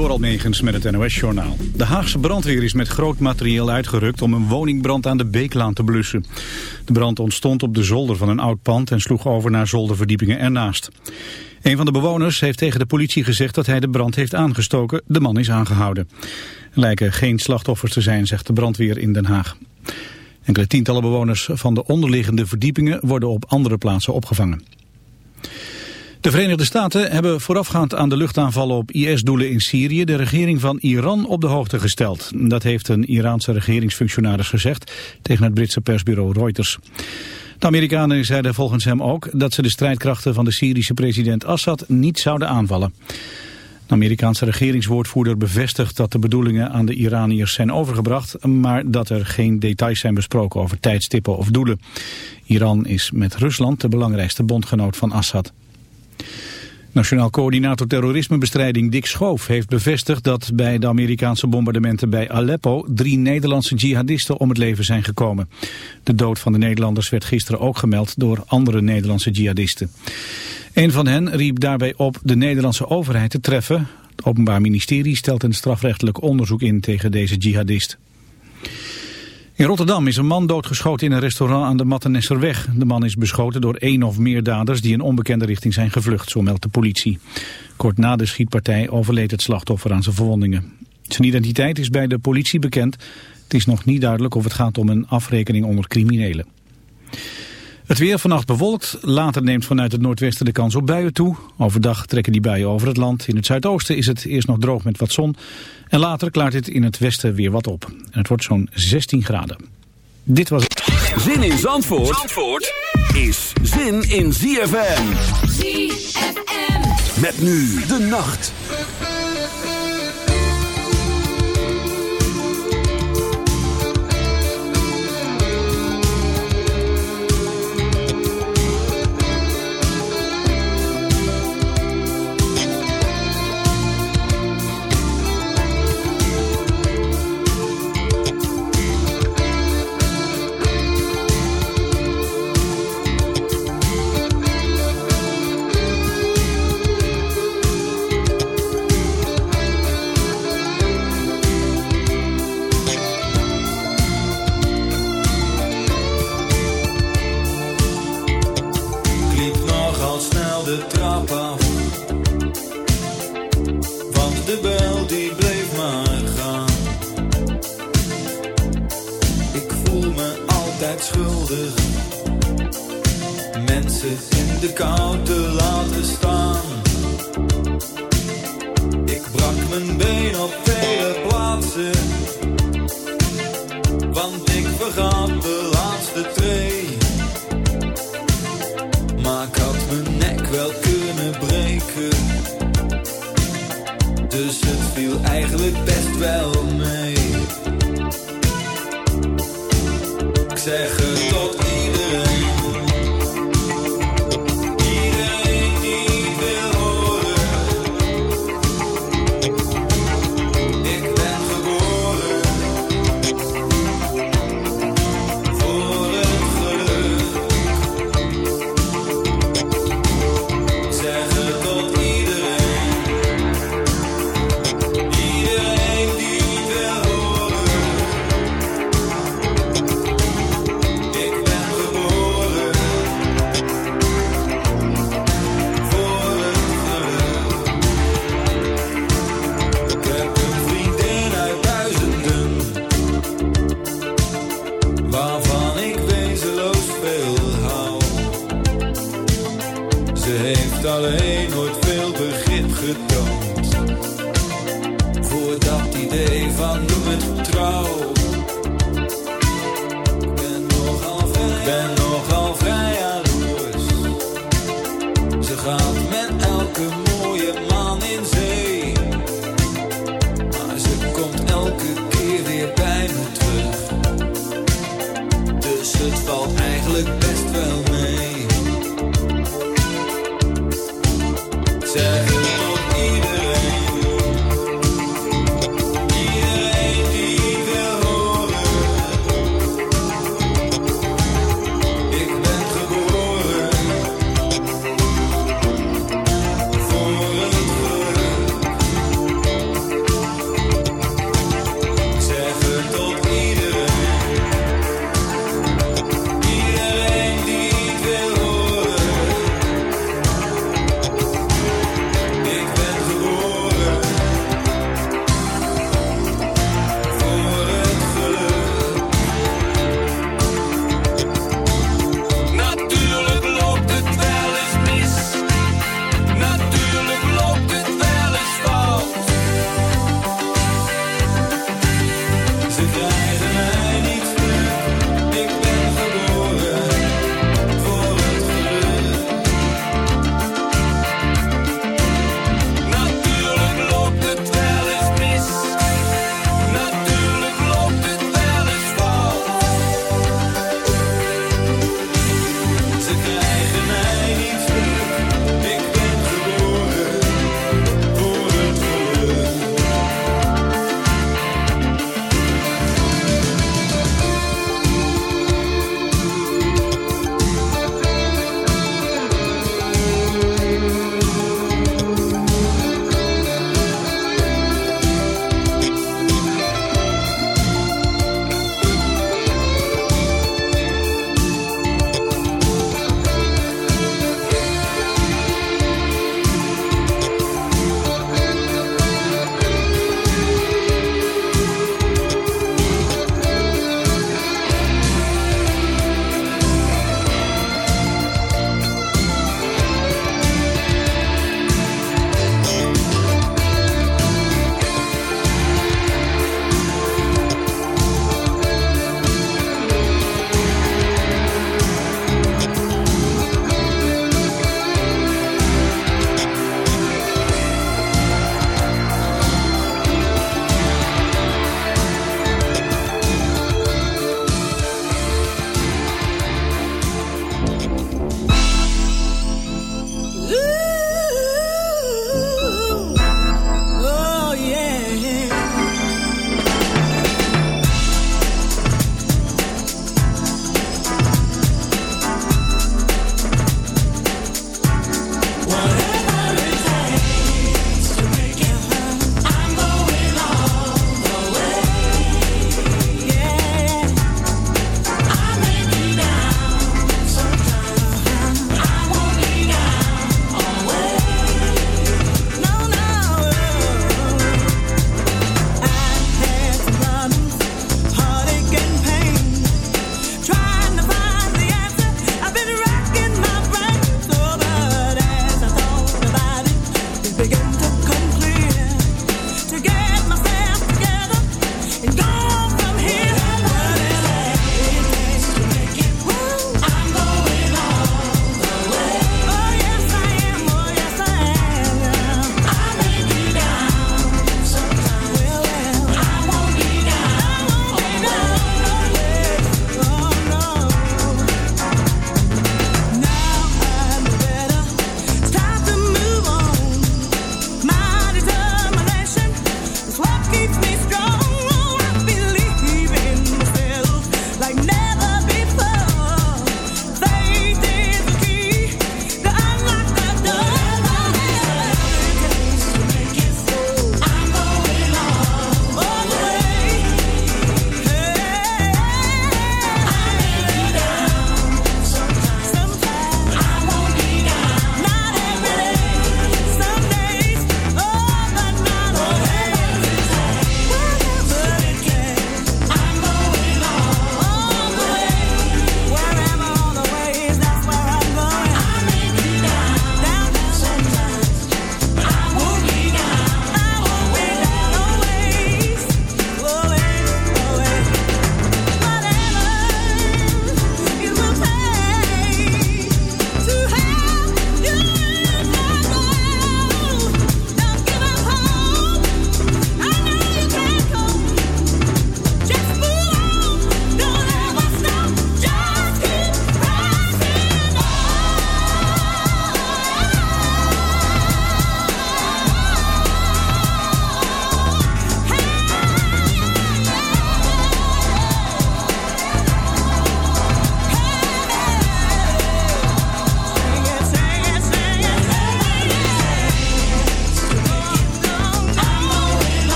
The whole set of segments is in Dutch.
Door Almegens met het NOS-journaal. De Haagse brandweer is met groot materieel uitgerukt om een woningbrand aan de Beeklaan te blussen. De brand ontstond op de zolder van een oud pand en sloeg over naar zolderverdiepingen ernaast. Een van de bewoners heeft tegen de politie gezegd dat hij de brand heeft aangestoken. De man is aangehouden. Er lijken geen slachtoffers te zijn, zegt de brandweer in Den Haag. Enkele tientallen bewoners van de onderliggende verdiepingen worden op andere plaatsen opgevangen. De Verenigde Staten hebben voorafgaand aan de luchtaanvallen op IS-doelen in Syrië de regering van Iran op de hoogte gesteld. Dat heeft een Iraanse regeringsfunctionaris gezegd tegen het Britse persbureau Reuters. De Amerikanen zeiden volgens hem ook dat ze de strijdkrachten van de Syrische president Assad niet zouden aanvallen. De Amerikaanse regeringswoordvoerder bevestigt dat de bedoelingen aan de Iraniërs zijn overgebracht, maar dat er geen details zijn besproken over tijdstippen of doelen. Iran is met Rusland de belangrijkste bondgenoot van Assad. Nationaal coördinator terrorismebestrijding Dick Schoof heeft bevestigd dat bij de Amerikaanse bombardementen bij Aleppo drie Nederlandse jihadisten om het leven zijn gekomen. De dood van de Nederlanders werd gisteren ook gemeld door andere Nederlandse jihadisten. Een van hen riep daarbij op de Nederlandse overheid te treffen. Het Openbaar Ministerie stelt een strafrechtelijk onderzoek in tegen deze jihadist. In Rotterdam is een man doodgeschoten in een restaurant aan de Mattenesserweg. De man is beschoten door één of meer daders die in onbekende richting zijn gevlucht, zo meldt de politie. Kort na de schietpartij overleed het slachtoffer aan zijn verwondingen. Zijn identiteit is bij de politie bekend. Het is nog niet duidelijk of het gaat om een afrekening onder criminelen. Het weer vannacht bewolkt. Later neemt vanuit het noordwesten de kans op buien toe. Overdag trekken die buien over het land. In het zuidoosten is het eerst nog droog met wat zon. En later klaart het in het westen weer wat op. En het wordt zo'n 16 graden. Dit was het. Zin in Zandvoort, Zandvoort is zin in ZFM. ZFM. Met nu de nacht.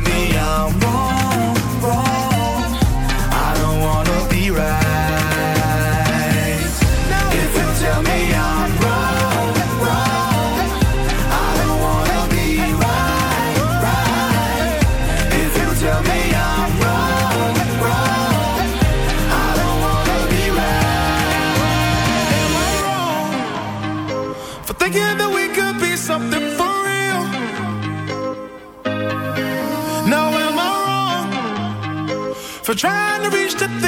me for trying to reach the. Thing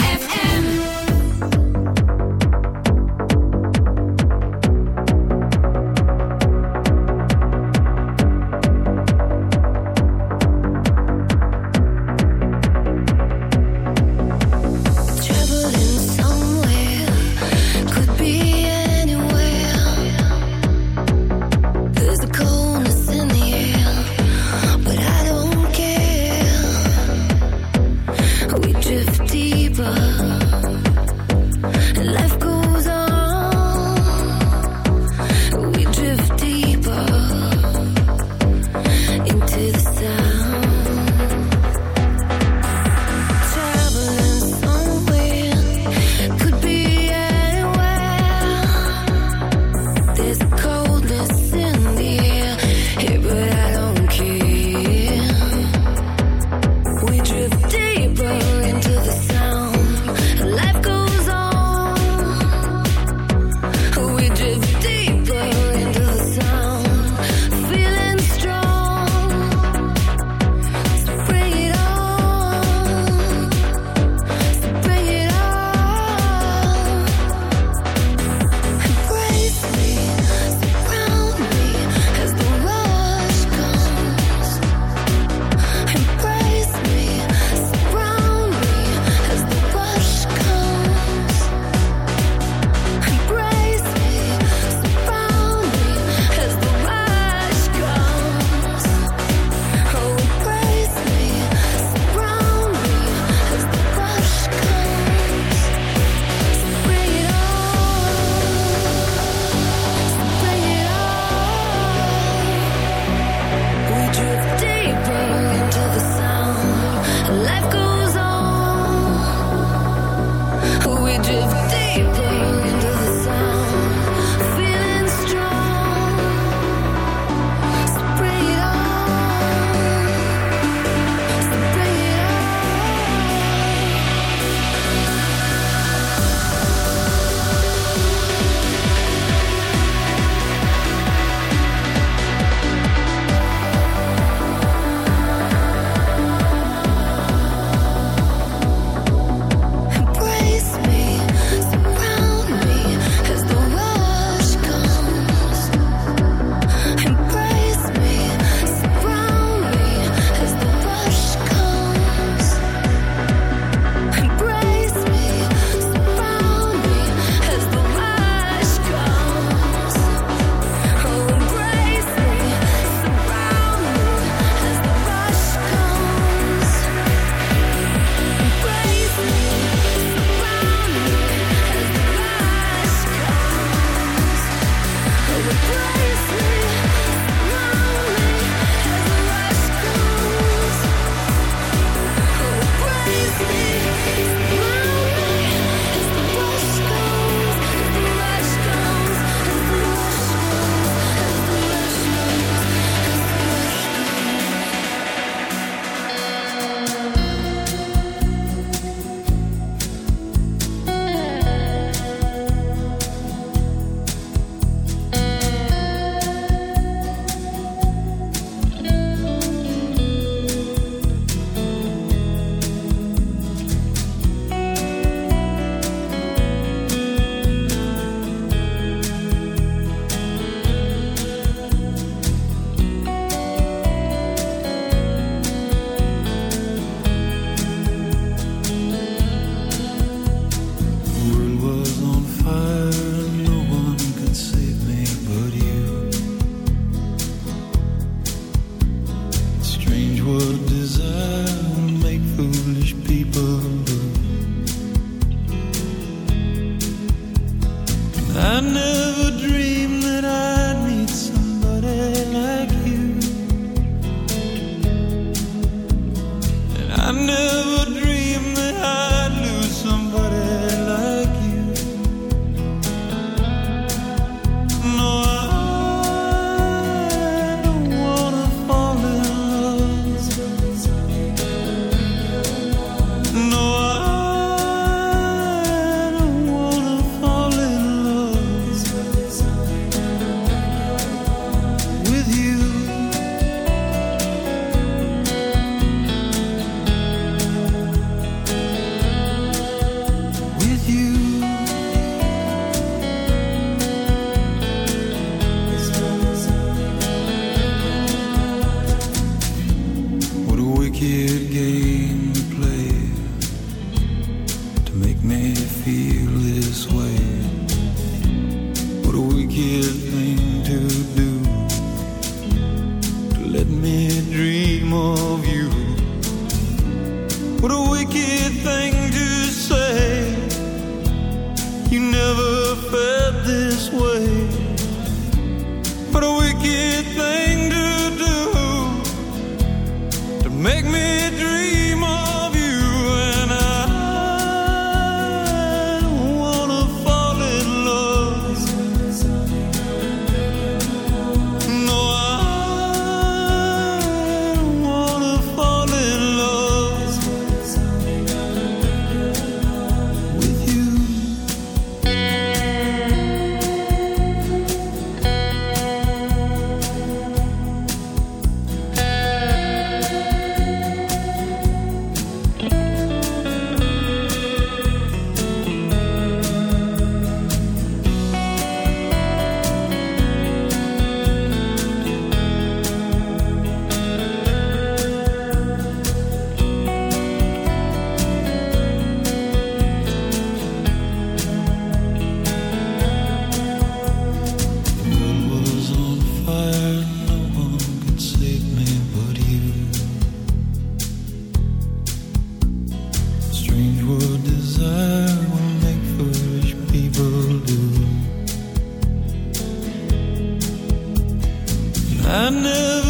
knew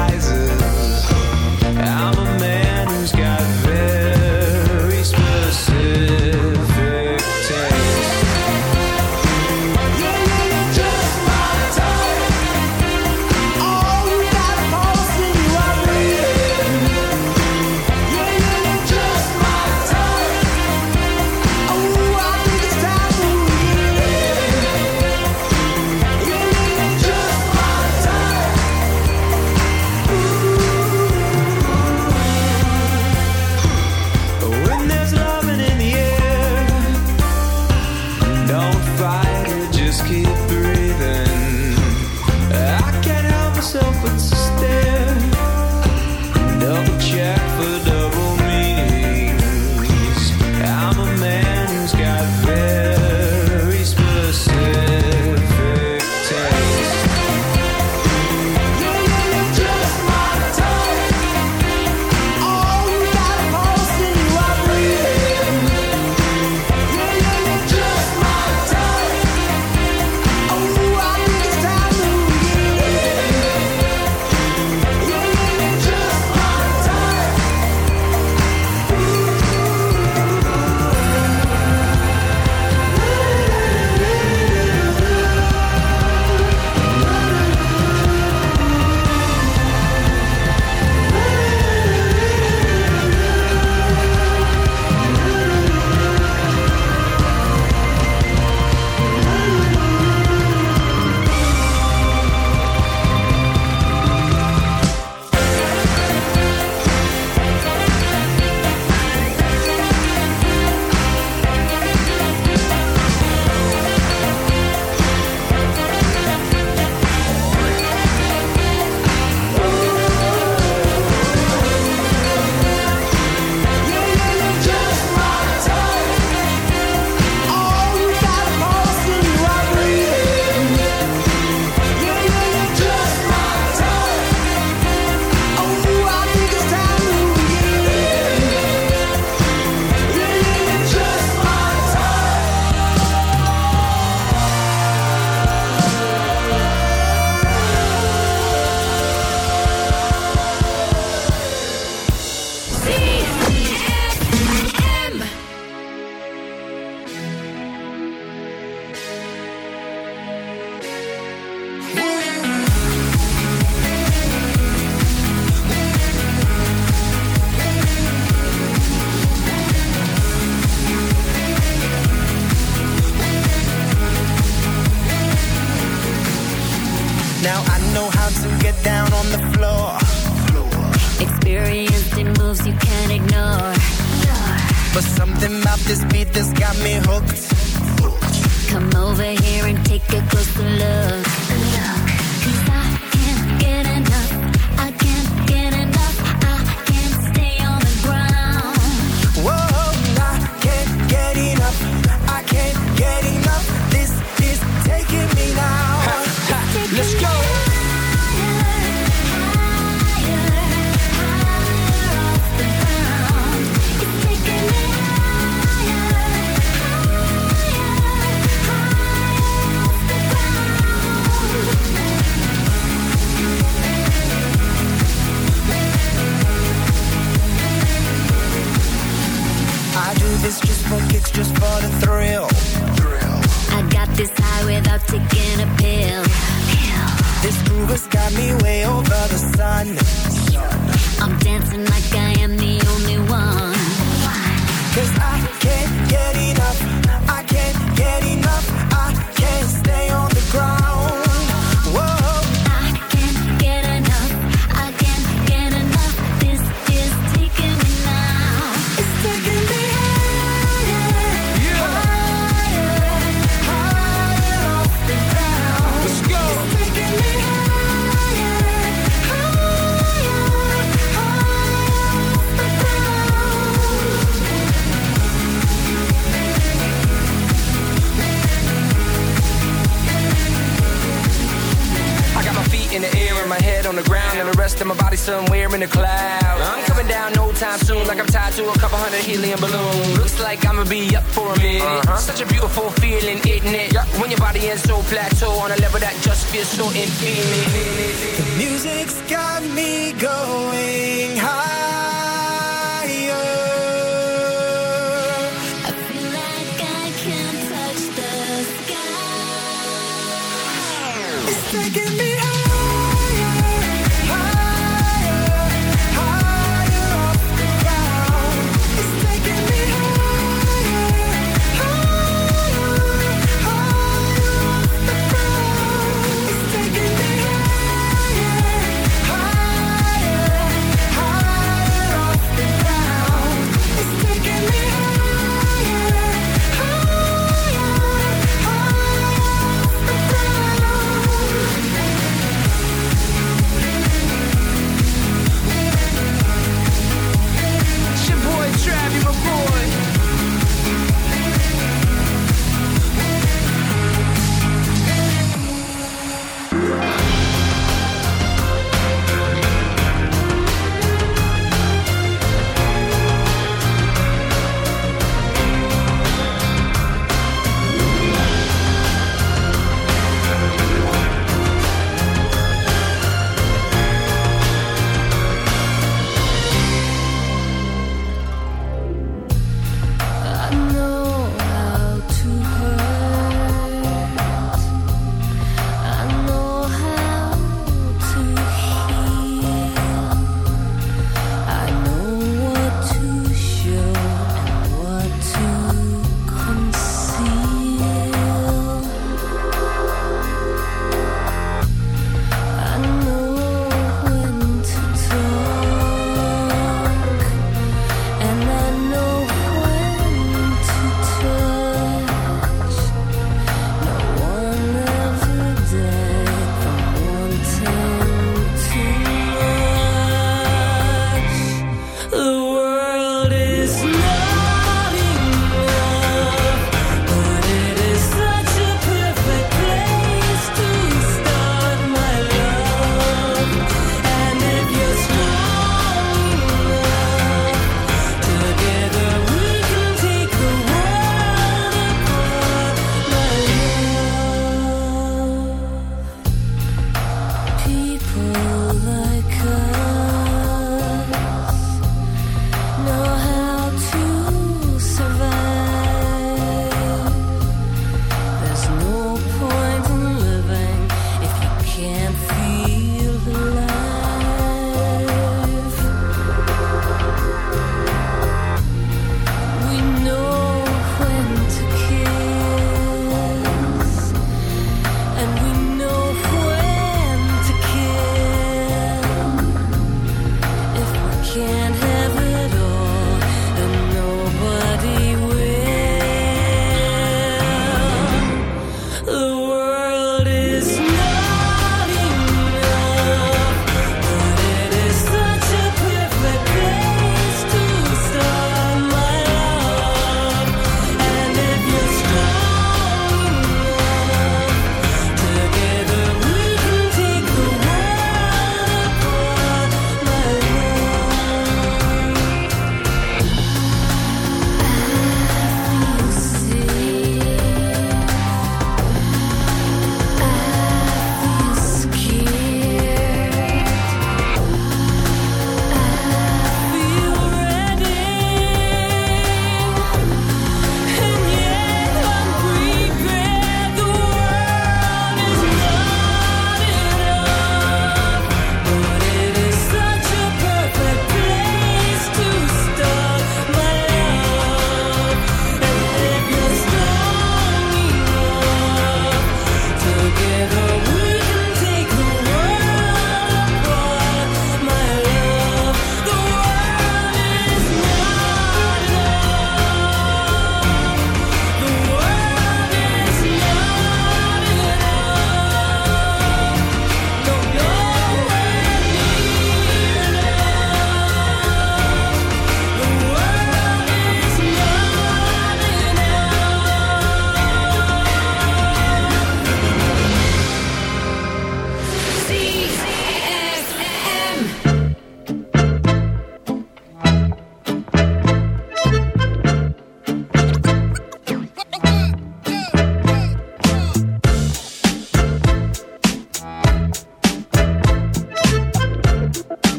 rises. I'm a man.